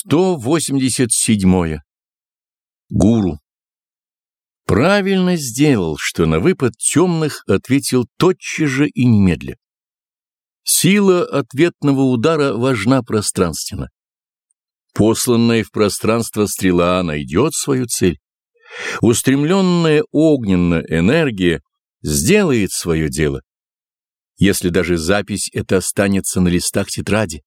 187. Гуру. Правильно сделал, что на выпад темных ответил тотчас же и немедля. Сила ответного удара важна пространственно. Посланная в пространство стрела найдет свою цель. Устремленная огненная энергия сделает свое дело, если даже запись эта останется на листах тетради.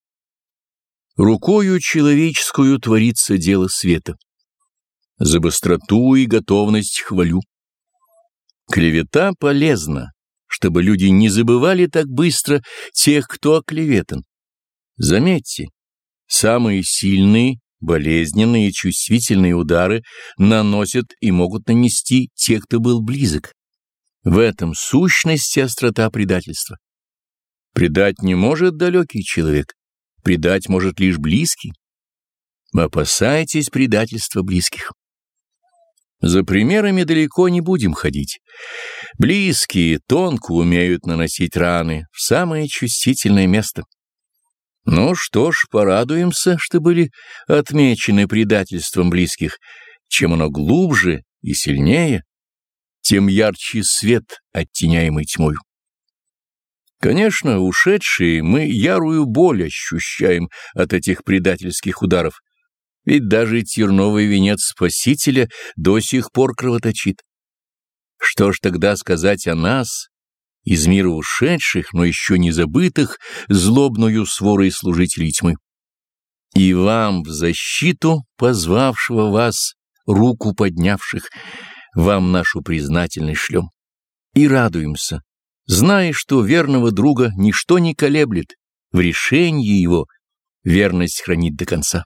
Рукою человеческую творится дело света. За быстроту и готовность хвалю. Клевета полезна, чтобы люди не забывали так быстро тех, кто оклеветан. Заметьте, самые сильные, болезненные и чувствительные удары наносят и могут нанести те, кто был близок. В этом сущности острота предательства. Предать не может далекий человек, предать может лишь близкий. Опасайтесь предательства близких. За примерами далеко не будем ходить. Близкие тонко умеют наносить раны в самое чувствительное место. Ну что ж, порадуемся, что были отмечены предательством близких. Чем оно глубже и сильнее, тем ярче свет, оттеняемый тьмой. Конечно, ушедшие мы ярую боль ощущаем от этих предательских ударов, ведь даже терновый венец Спасителя до сих пор кровоточит. Что ж тогда сказать о нас, из мира ушедших, но еще не забытых, злобную сворой служителей тьмы? И вам в защиту позвавшего вас, руку поднявших, вам нашу признательность шлем. И радуемся, зная, что верного друга ничто не колеблет, в решении его верность хранит до конца.